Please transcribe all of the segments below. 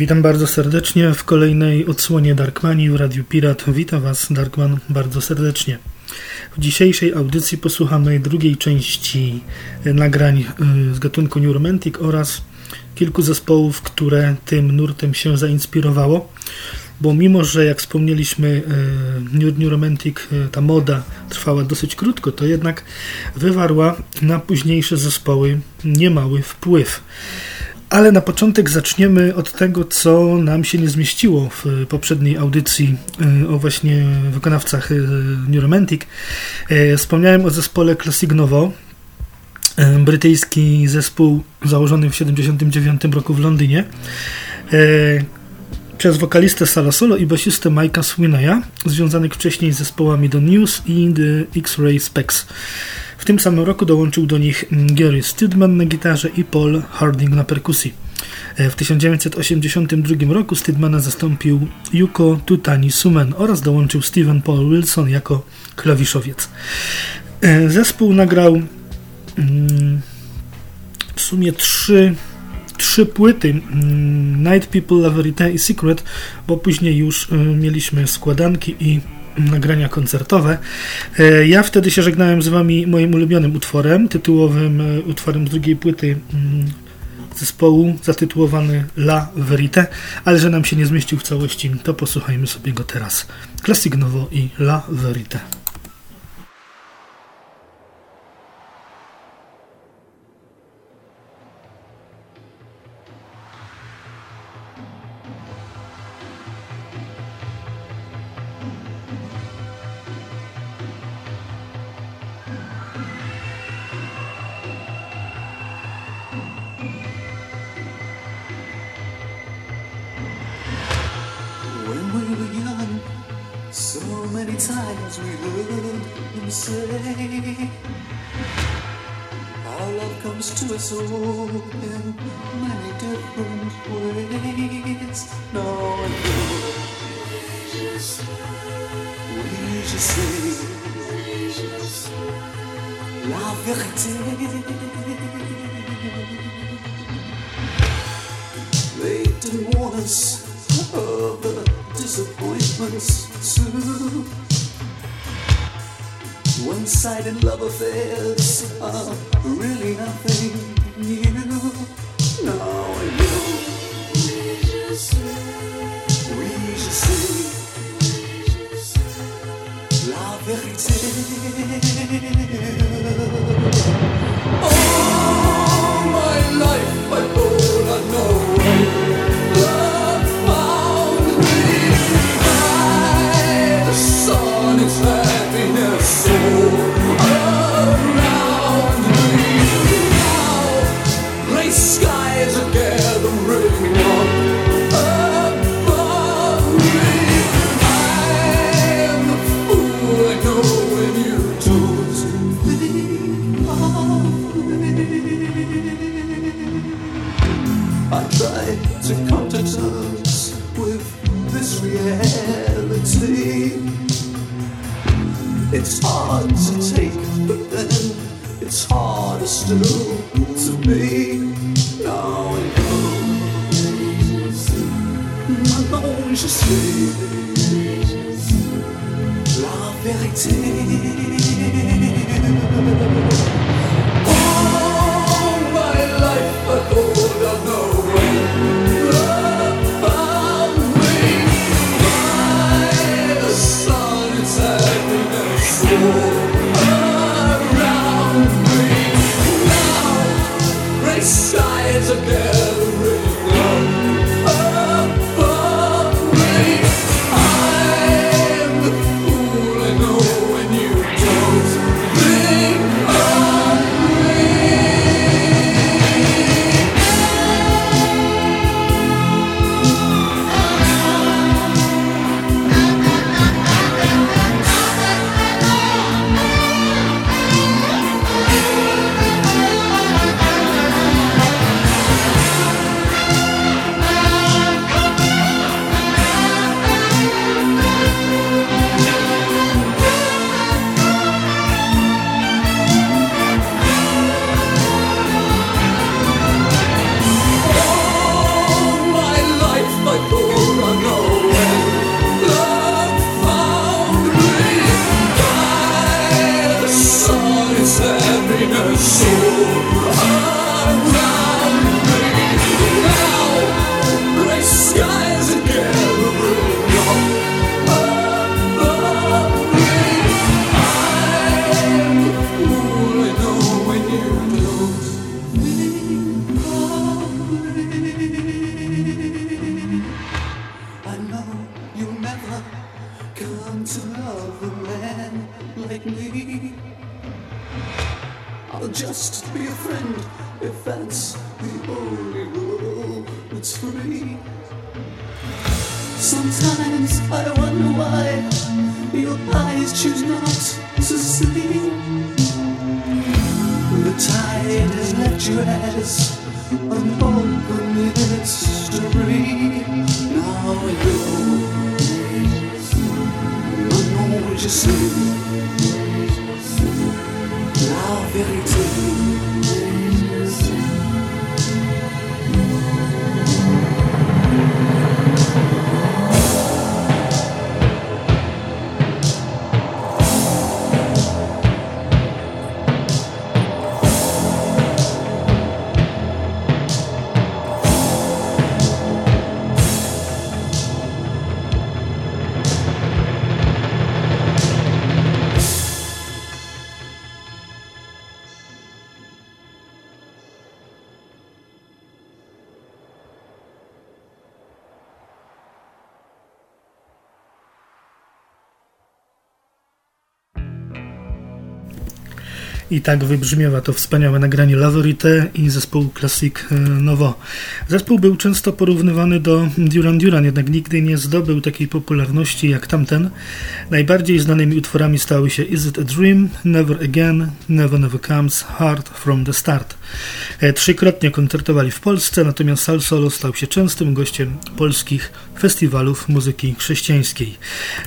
Witam bardzo serdecznie w kolejnej odsłonie Darkmani w Radiu Pirat. Witam Was, Darkman, bardzo serdecznie. W dzisiejszej audycji posłuchamy drugiej części nagrań y, z gatunku New Romantic oraz kilku zespołów, które tym nurtem się zainspirowało. Bo mimo, że jak wspomnieliśmy, y, New, New Romantic, ta moda trwała dosyć krótko, to jednak wywarła na późniejsze zespoły niemały wpływ. Ale na początek zaczniemy od tego, co nam się nie zmieściło w poprzedniej audycji e, o właśnie wykonawcach e, New Romantic. E, wspomniałem o zespole Classic Novo, brytyjski zespół założony w 1979 roku w Londynie przez wokalistę Sala Solo i basistę Mike'a Swineya, związanych wcześniej z zespołami The News i The X-Ray Specs. W tym samym roku dołączył do nich Gary Stidman na gitarze i Paul Harding na perkusji. E, w 1982 roku Stidmana zastąpił Yuko Tutani Sumen oraz dołączył Steven Paul Wilson jako klawiszowiec. E, zespół nagrał mm, w sumie trzy, trzy płyty mm, Night People, La Verité i Secret, bo później już e, mieliśmy składanki i nagrania koncertowe. E, ja wtedy się żegnałem z Wami moim ulubionym utworem, tytułowym e, utworem z drugiej płyty mm, zespołu, zatytułowany La Verite, ale że nam się nie zmieścił w całości, to posłuchajmy sobie go teraz. Classic i La Verite. eyes in many different ways. No, we just say la vérité. Late warnings of the disappointments too. One-sided love affairs are really nothing new. No, you. We just say, we just say, la vérité. All my life, my to come to terms with this reality. It's hard to take, but then it's harder still to be. Now I know je suis la vérité. you. eyes of morning. I tak wybrzmiewa to wspaniałe nagranie La Verite i zespołu Classic e, Novo. Zespół był często porównywany do Duran Duran, jednak nigdy nie zdobył takiej popularności jak tamten. Najbardziej znanymi utworami stały się Is It a Dream, Never Again, Never Never Comes, Hard From The Start. E, trzykrotnie koncertowali w Polsce, natomiast Sal Solo stał się częstym gościem polskich festiwalów muzyki chrześcijańskiej.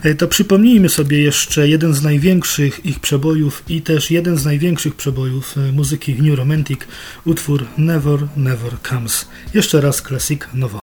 E, to przypomnijmy sobie jeszcze jeden z największych ich przebojów i też jeden z największych przebojów e, muzyki New Romantic, utwór Never Never Comes. Jeszcze raz klasik nowo.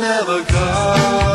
never come.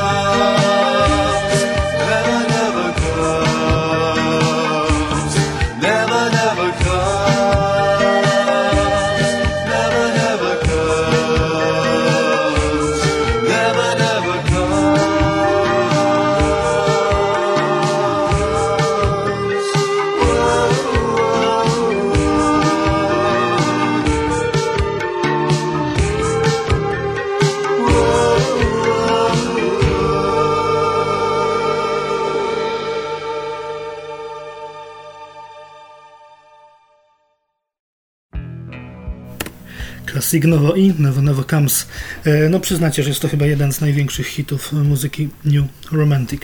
Signovo i Never Never Comes. E, no przyznacie, że jest to chyba jeden z największych hitów muzyki New Romantic.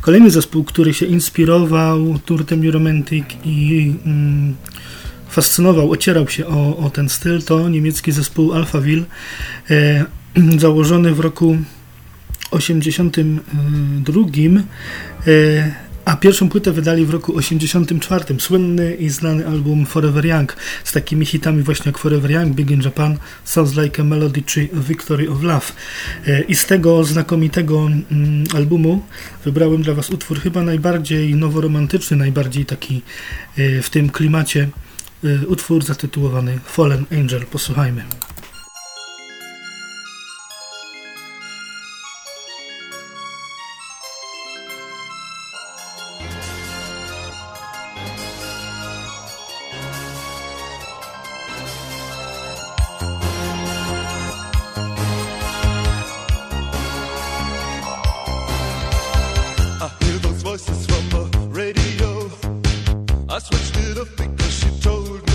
Kolejny zespół, który się inspirował turtem New Romantic i mm, fascynował, ocierał się o, o, ten styl, to niemiecki zespół Alphaville. E, założony w roku 82, a pierwszą płytę wydali w roku 84. Słynny i znany album Forever Young z takimi hitami właśnie jak Forever Young, Big in Japan, Sounds Like a Melody czy Victory of Love. I z tego znakomitego mm, albumu wybrałem dla Was utwór chyba najbardziej noworomantyczny, najbardziej taki w tym klimacie utwór zatytułowany Fallen Angel. Posłuchajmy. because she told me.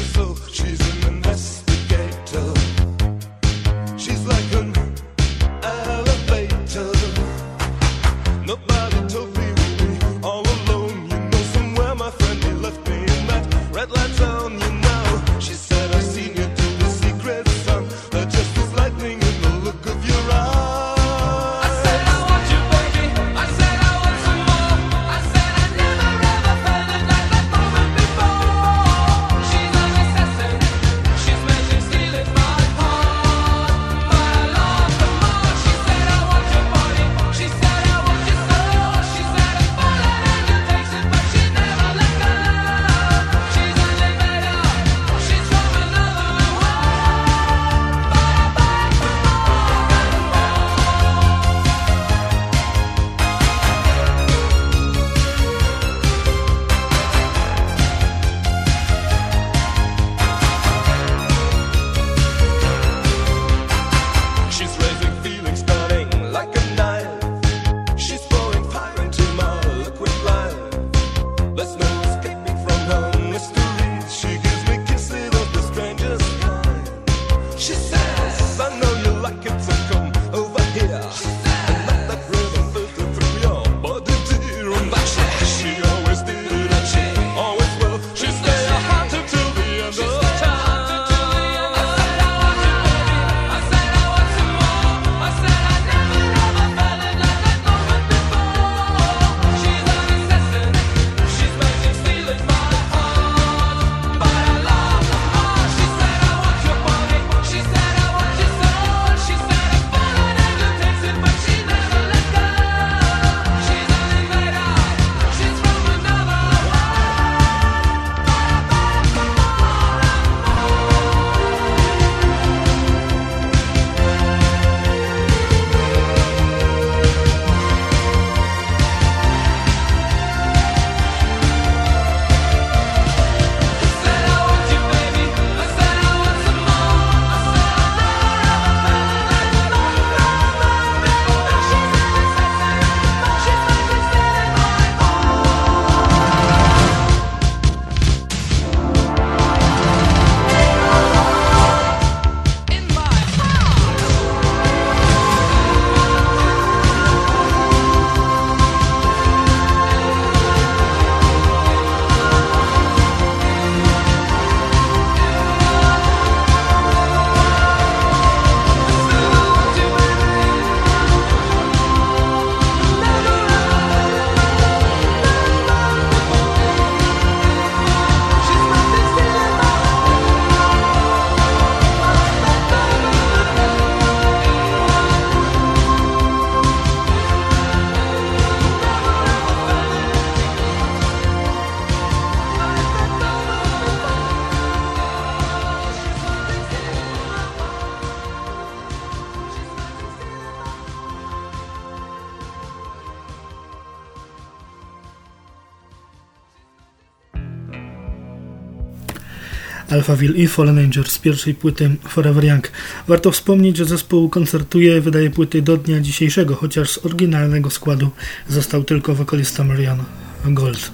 Alphaville i Fallen Angel z pierwszej płyty Forever Young. Warto wspomnieć, że zespół koncertuje, wydaje płyty do dnia dzisiejszego, chociaż z oryginalnego składu został tylko wokalista Marian Gold.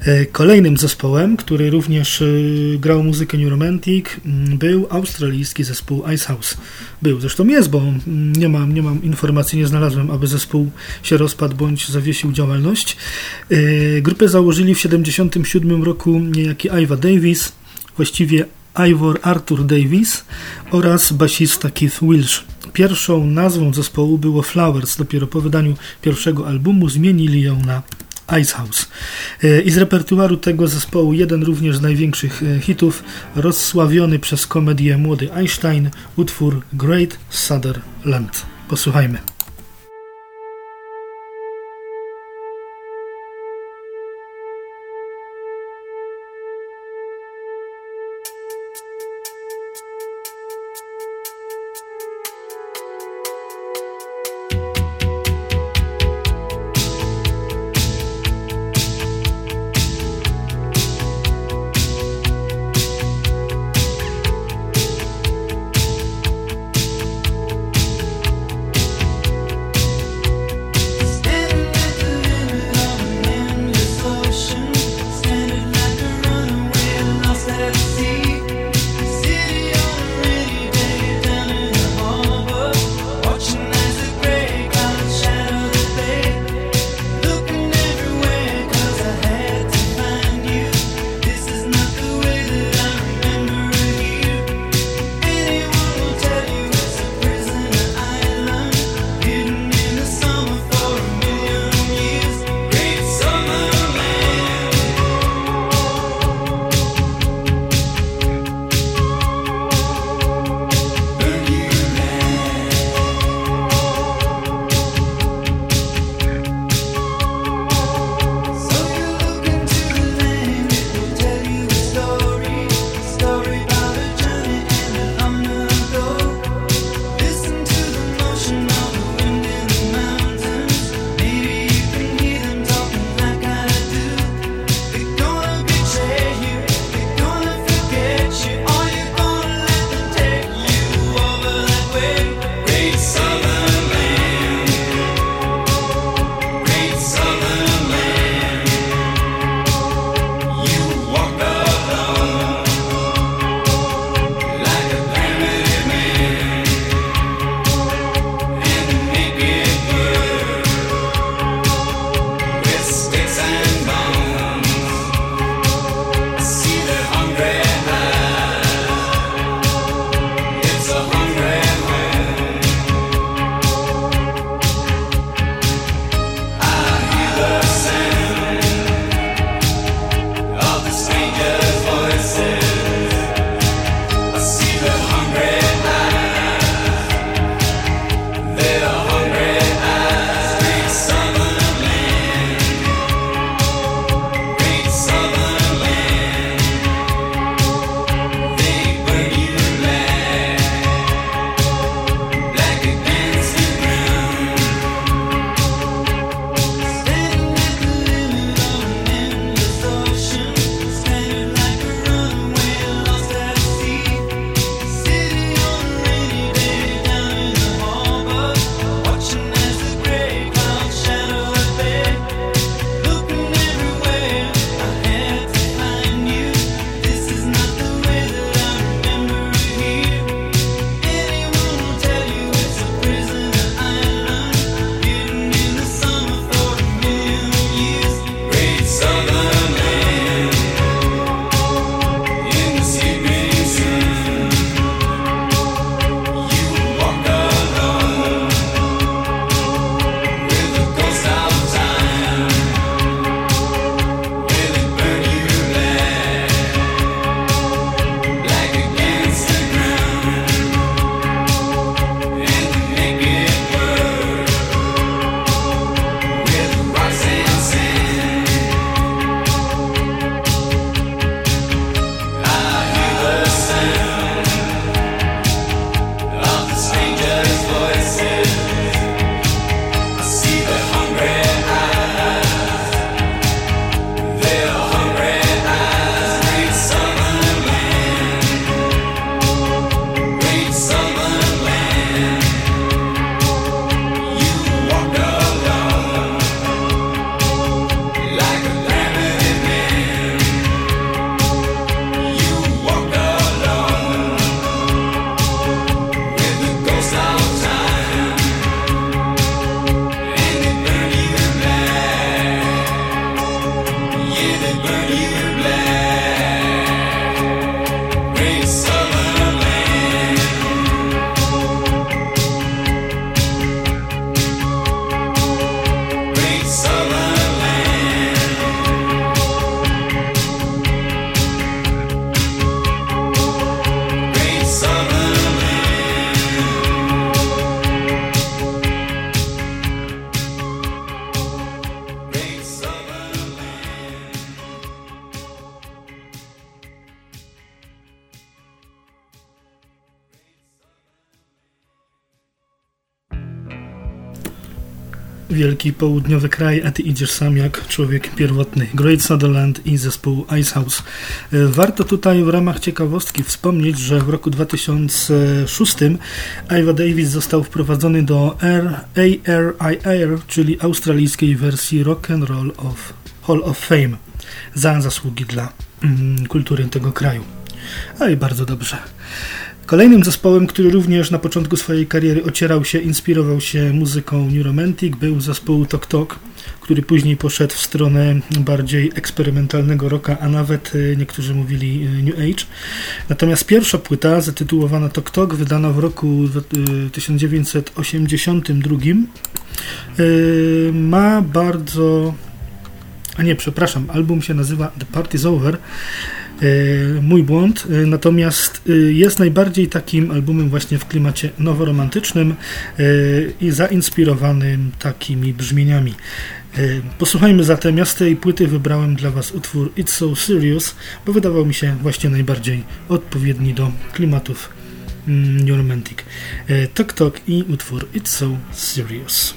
E, kolejnym zespołem, który również e, grał muzykę New Romantic, mm, był australijski zespół Icehouse. Był, zresztą jest, bo mm, nie mam, nie mam informacji, nie znalazłem, aby zespół się rozpadł bądź zawiesił działalność. E, grupę założyli w 1977 roku niejaki Iva Davis, właściwie Ivor Arthur Davis oraz basista Keith Wilsh. Pierwszą nazwą zespołu było Flowers. Dopiero po wydaniu pierwszego albumu zmienili ją na Ice House. E, I z repertuaru tego zespołu jeden również z największych e, hitów, rozsławiony przez komedię Młody Einstein, utwór Great Sutherland. Posłuchajmy. Wielki południowy kraj, a ty idziesz sam jak człowiek pierwotny. Great Sutherland i zespół Icehouse. Warto tutaj w ramach ciekawostki wspomnieć, że w roku 2006 Iva Davis został wprowadzony do ARIR, czyli australijskiej wersji Rock and Roll of Hall of Fame za zasługi dla mm, kultury tego kraju. A i bardzo dobrze. Kolejnym zespołem, który również na początku swojej kariery ocierał się, inspirował się muzyką New Romantic, był zespół Tok Tok, który później poszedł w stronę bardziej eksperymentalnego rocka, a nawet e, niektórzy mówili e, New Age. Natomiast pierwsza płyta, zatytułowana Tok Tok, wydana w roku 1982, e, ma bardzo... A nie, przepraszam, album się nazywa The Party's Over. E, mój błąd, e, natomiast e, jest najbardziej takim albumem właśnie w klimacie noworomantycznym i zainspirowanym takimi brzmieniami. Posłuchajmy zatem, ja z tej płyty wybrałem dla Was utwór It's So Serious, bo wydawał mi się właśnie najbardziej odpowiedni do klimatów mm, New Romantic. Tok Tok i utwór It's So Serious.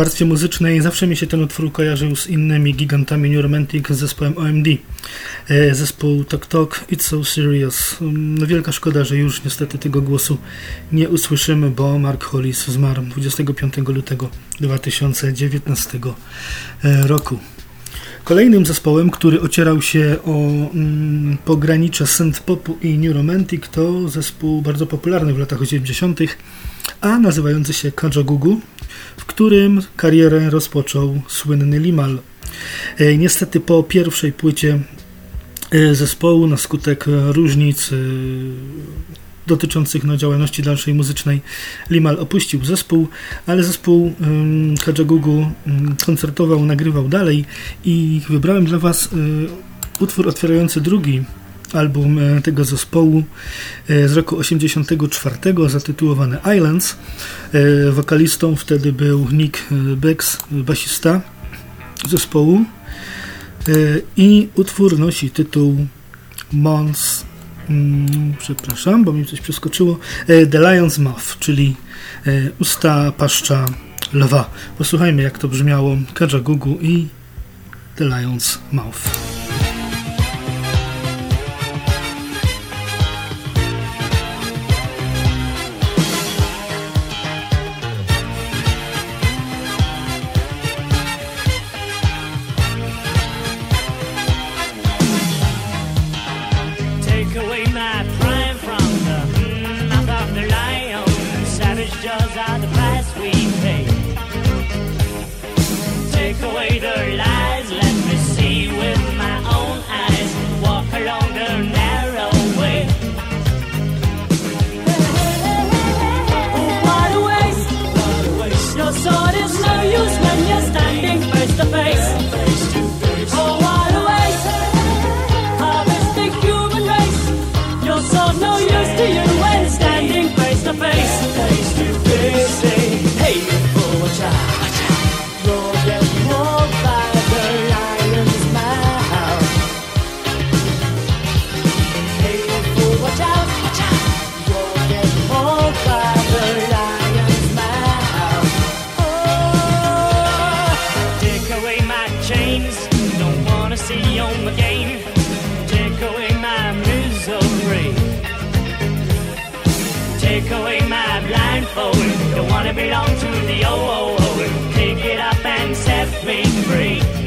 Warstwie muzycznej zawsze mi się ten utwór kojarzył z innymi gigantami New Romantic z zespołem OMD. E, zespół Tok Tok, It's So Serious. No wielka szkoda, że już niestety tego głosu nie usłyszymy, bo Mark Hollis zmarł 25 lutego 2019 e, roku. Kolejnym zespołem, który ocierał się o mm, pogranicze synth-popu i new romantic to zespół bardzo popularny w latach 80., a nazywający się Kajagugu, w którym karierę rozpoczął słynny Limal. E, niestety po pierwszej płycie e, zespołu na skutek różnic e, dotyczących no, działalności dalszej muzycznej Limal opuścił zespół, ale zespół um, Kajagugu koncertował, nagrywał dalej i wybrałem dla Was utwór otwierający drugi album e, tego zespołu e, z roku 84 zatytułowany Islands. E, wokalistą wtedy był Nick Becks, basista zespołu i utwór nosi tytuł Mons Mm, przepraszam, bo mi coś przeskoczyło. The Lion's Mouth, czyli usta paszcza lwa. Posłuchajmy, jak to brzmiało Kajagugu i The Lion's Mouth. take away my blindfold. Don't wanna belong to the old. Pick it up and set me free.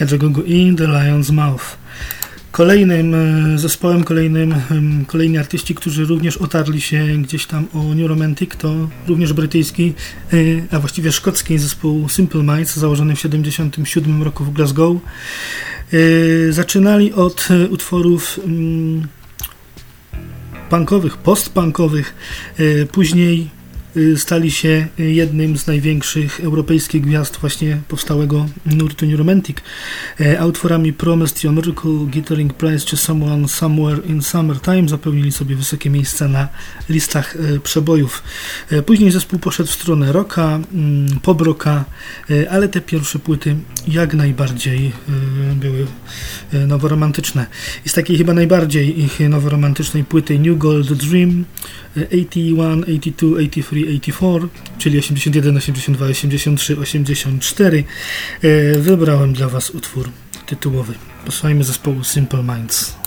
Kajagogu i The Lion's Mouth. Kolejnym e, zespołem, kolejnym, kolejni artyści, którzy również otarli się gdzieś tam o New Romantic, to również brytyjski, e, a właściwie szkocki zespół Simple Minds, założony w 1977 roku w Glasgow. E, zaczynali od utworów punkowych, post-punkowych, później stali się jednym z największych europejskich gwiazd właśnie powstałego nurtu New Romantic. E, Utworami Promised You a Miracle, Guitaring Prize czy Someone Somewhere in Summertime zapełnili sobie wysokie miejsca na listach e, przebojów. E, Później zespół poszedł w stronę rocka, mm, e, ale te pierwsze płyty jak najbardziej były noworomantyczne. I z takiej chyba najbardziej ich noworomantycznej płyty New Gold Dream e, 81, 82, 83, 84, czyli 81, 82, 83, 84 e, wybrałem dla Was utwór tytułowy. Posłuchajmy zespołu Simple Minds.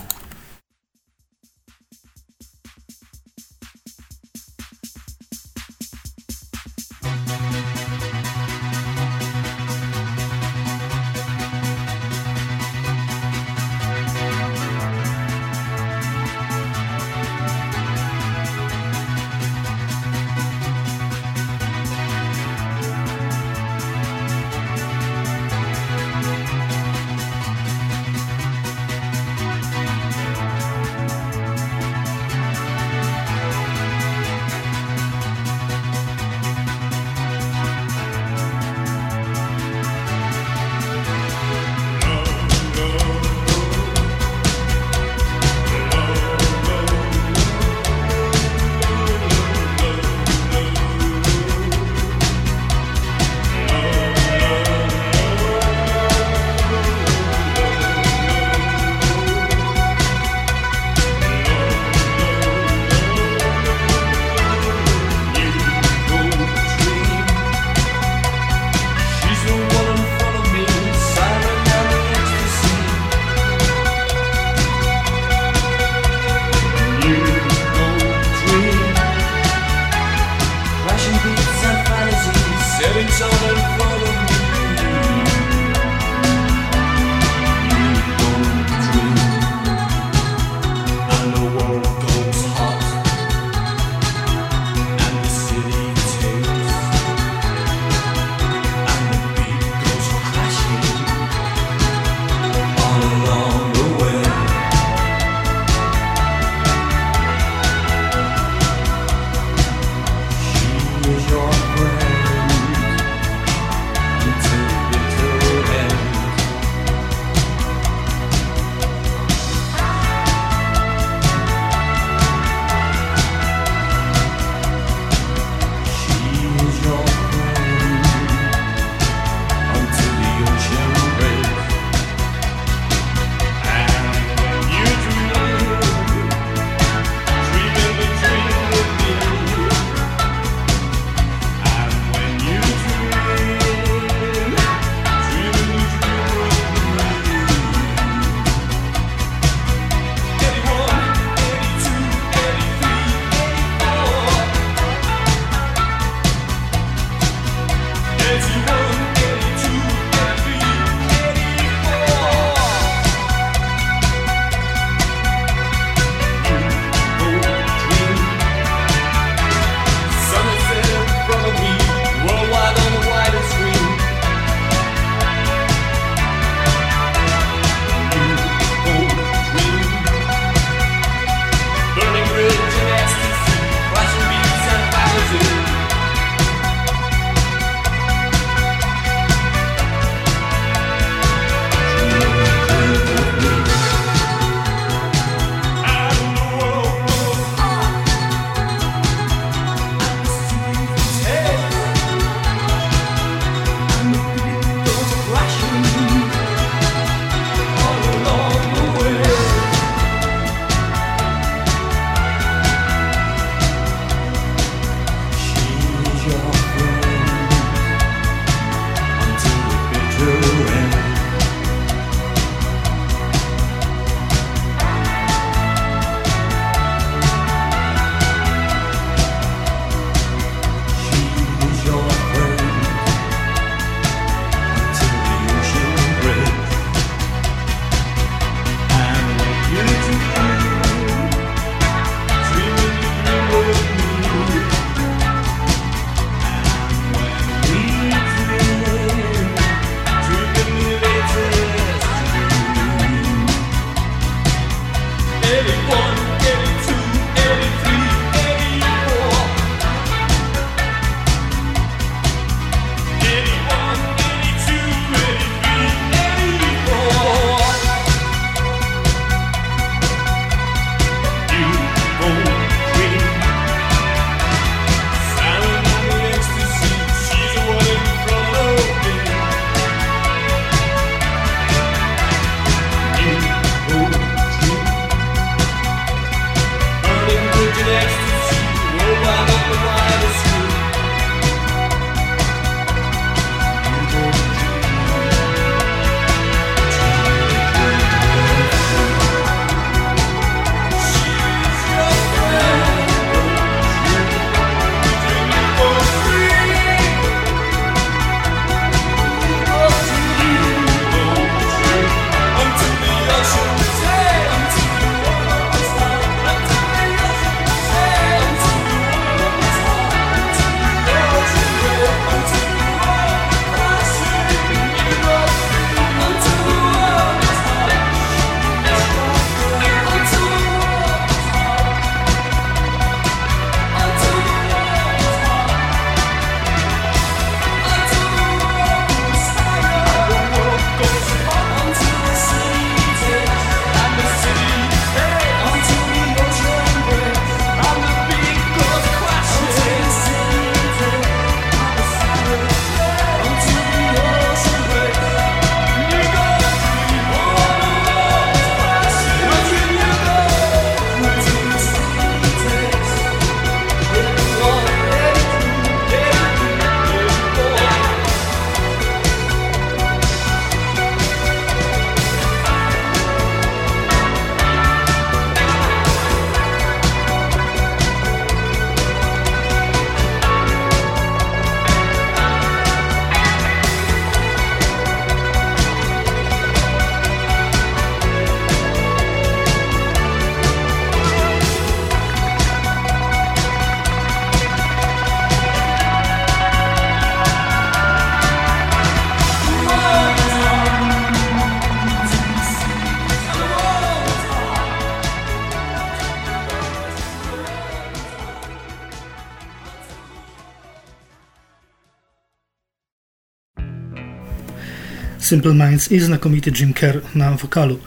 Simple Minds i znakomity Jim Kerr na wokalu.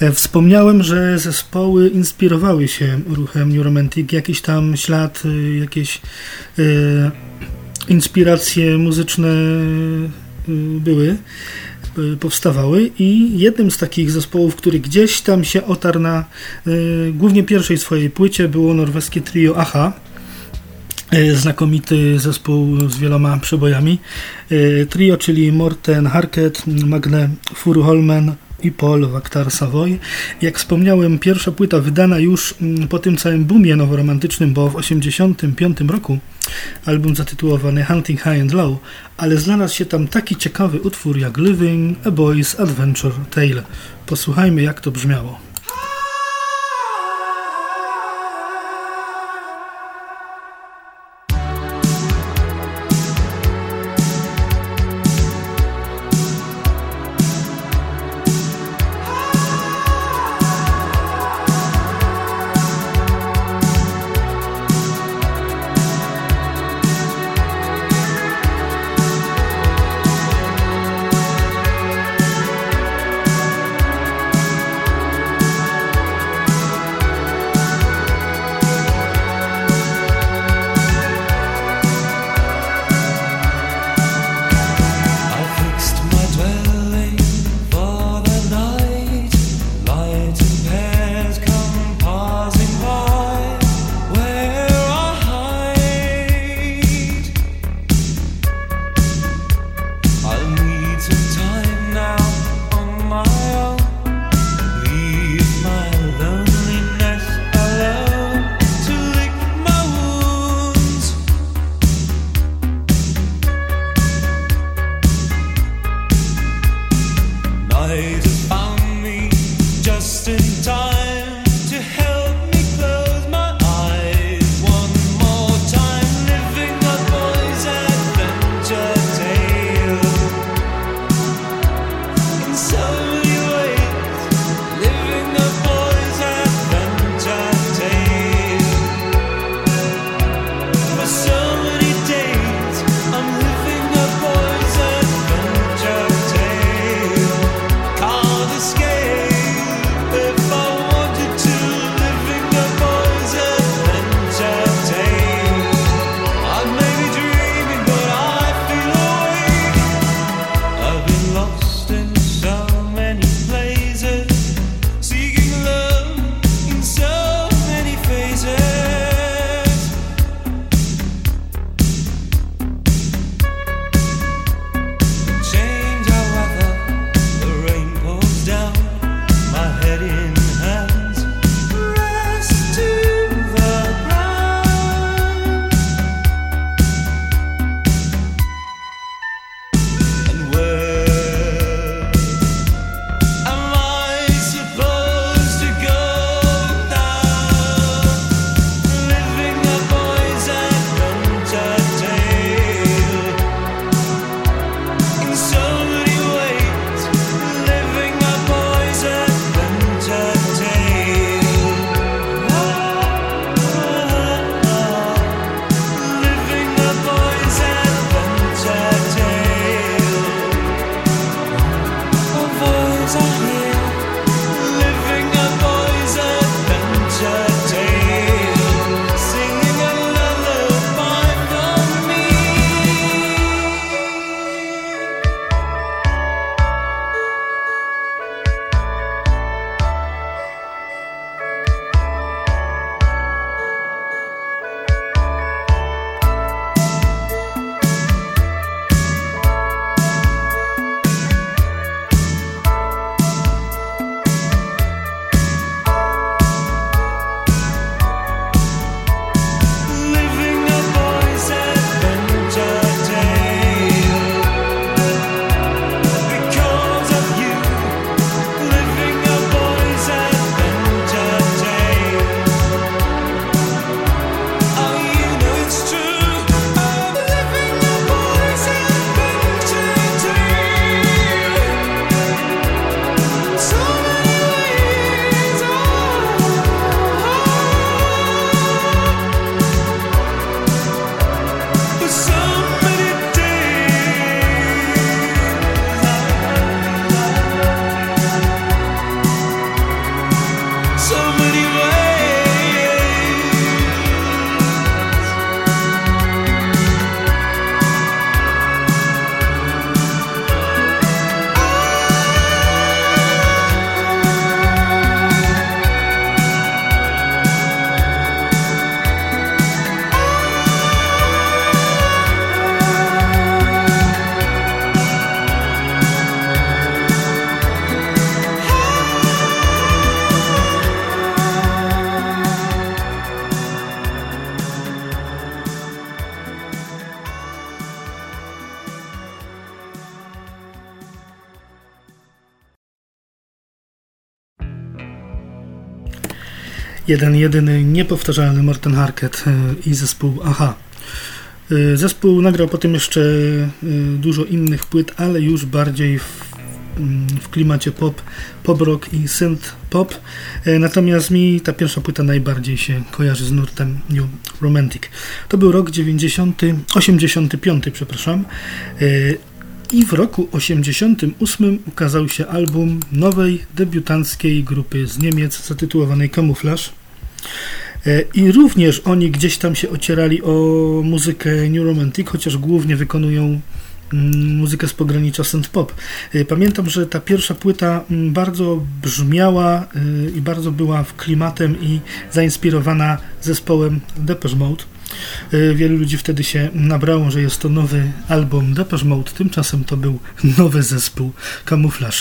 E, wspomniałem, że zespoły inspirowały się ruchem New Romantic, jakiś tam ślad, y, jakieś y, inspiracje muzyczne były, powstawały i jednym z takich zespołów, który gdzieś tam się otarł na głównie pierwszej swojej płycie było norweskie trio Aha. Y, Znakomity zespół z wieloma przebojami. Y, Trio, czyli Morten Harket, Magne Furuholmen i Paul Waktar Savoy. Jak wspomniałem, pierwsza płyta wydana już mm, po tym całym boomie noworomantycznym, bo w 1985 roku album zatytułowany Hunting High and Low, ale znalazł się tam taki ciekawy utwór jak Living a Boy's Adventure Tale. Posłuchajmy jak to brzmiało. Jeden jedyny niepowtarzalny Morten Harket e, i zespół Aha. E, Zespół nagrał potem jeszcze e, dużo innych płyt, ale już bardziej w, mm, w klimacie pop, pop rock i synth pop. Natomiast mi ta pierwsza płyta najbardziej się kojarzy z nurtem New Romantic. To był rok 90, 85, przepraszam. I w roku 88 ukazał się album nowej debiutanckiej grupy z Niemiec zatytułowanej Camouflage. E, I również oni gdzieś tam się ocierali o muzykę New Romantic, chociaż głównie wykonują mm, muzykę z pogranicza synth pop. E, Pamiętam, że ta pierwsza płyta mm, bardzo brzmiała e, i bardzo była w klimatem i zainspirowana zespołem Depeche Mode. E, Wielu ludzi wtedy się nabrało, że jest to nowy album Depeche Mode, tymczasem to był nowy zespół Camouflage.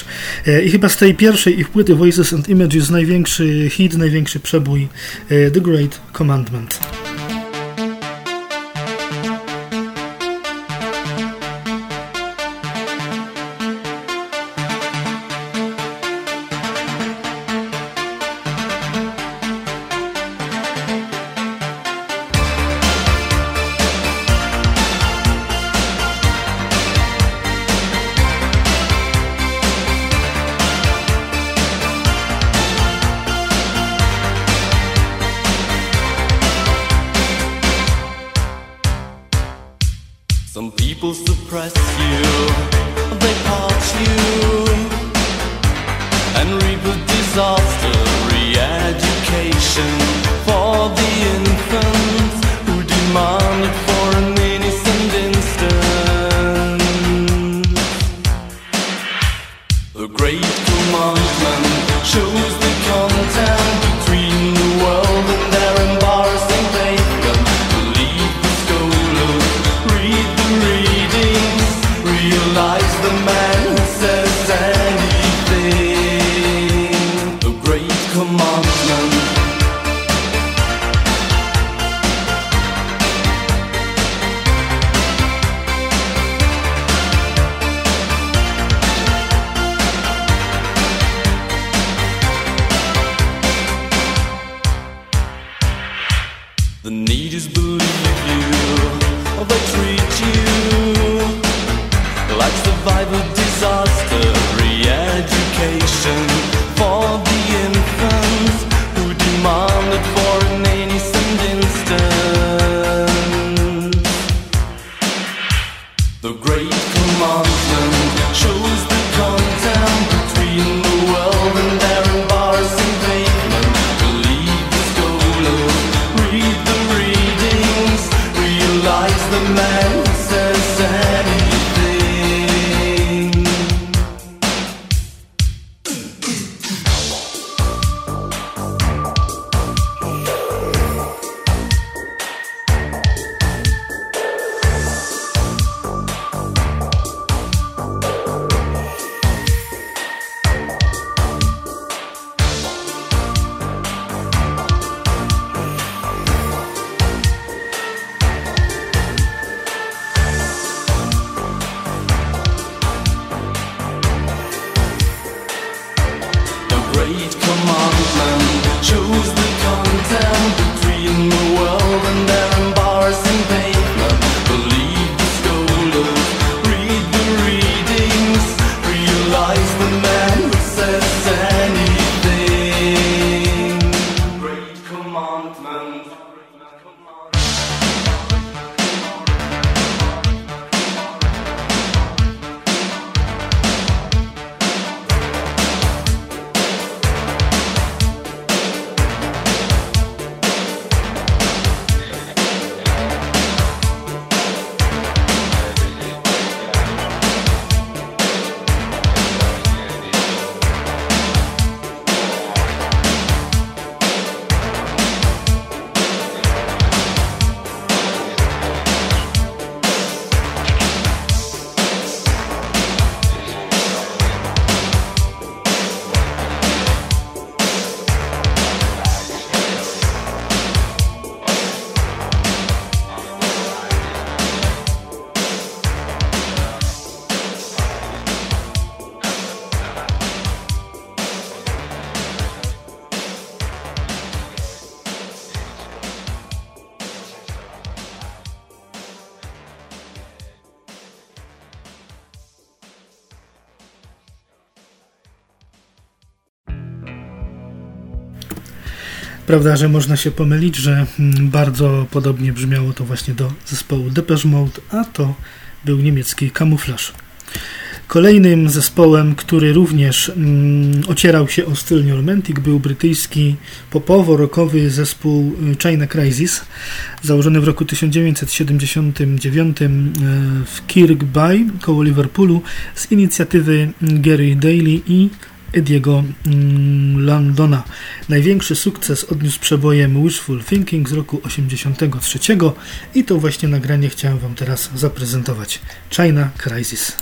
E, I chyba z tej pierwszej ich płyty Voices and Images największy hit, największy przebój e, The Great Commandment. Prawda, że można się pomylić, że mm, bardzo podobnie brzmiało to właśnie do zespołu Depeche Mode, a to był niemiecki kamuflaż. Kolejnym zespołem, który również mm, ocierał się o styl New był brytyjski popowo-rockowy zespół y, China Crisis, założony w roku 1979 y, w Kirkby koło Liverpoolu z inicjatywy Gary Daly i Ediego mm, Landona. Największy sukces odniósł przebojem Wishful Thinking z roku 83 i to właśnie nagranie chciałem Wam teraz zaprezentować. China Crisis.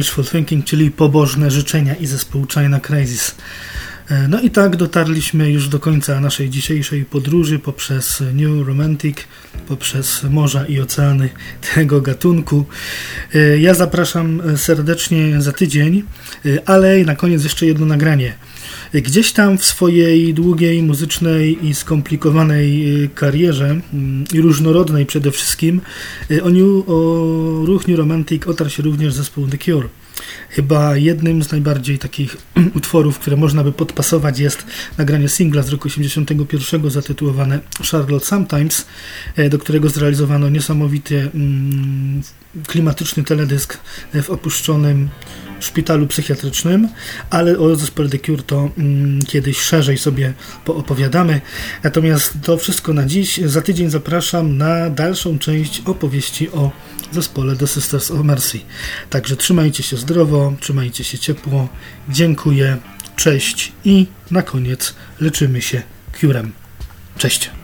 Wishful Thinking, czyli pobożne życzenia i zespół China Crisis. E, No i tak dotarliśmy już do końca naszej dzisiejszej podróży poprzez New Romantic, poprzez morza i oceany tego gatunku. E, Ja zapraszam serdecznie za tydzień, e, ale na koniec jeszcze jedno nagranie. Gdzieś tam w swojej długiej, muzycznej i skomplikowanej e, karierze mm, i różnorodnej przede wszystkim, e, o, New, o ruch New Romantic otarł się również zespół The Cure. Chyba jednym z najbardziej takich utworów, które można by podpasować jest nagranie singla z roku 81 zatytułowane Charlotte Sometimes, e, do którego zrealizowano niesamowity mm, klimatyczny teledysk w opuszczonym szpitalu psychiatrycznym, ale o zespole The Cure to mm, kiedyś szerzej sobie poopowiadamy. Natomiast to wszystko na dziś. Za tydzień zapraszam na dalszą część opowieści o zespole The Sisters of Mercy. Także trzymajcie się zdrowo, trzymajcie się ciepło. Dziękuję, cześć i na koniec leczymy się Curem. Cześć.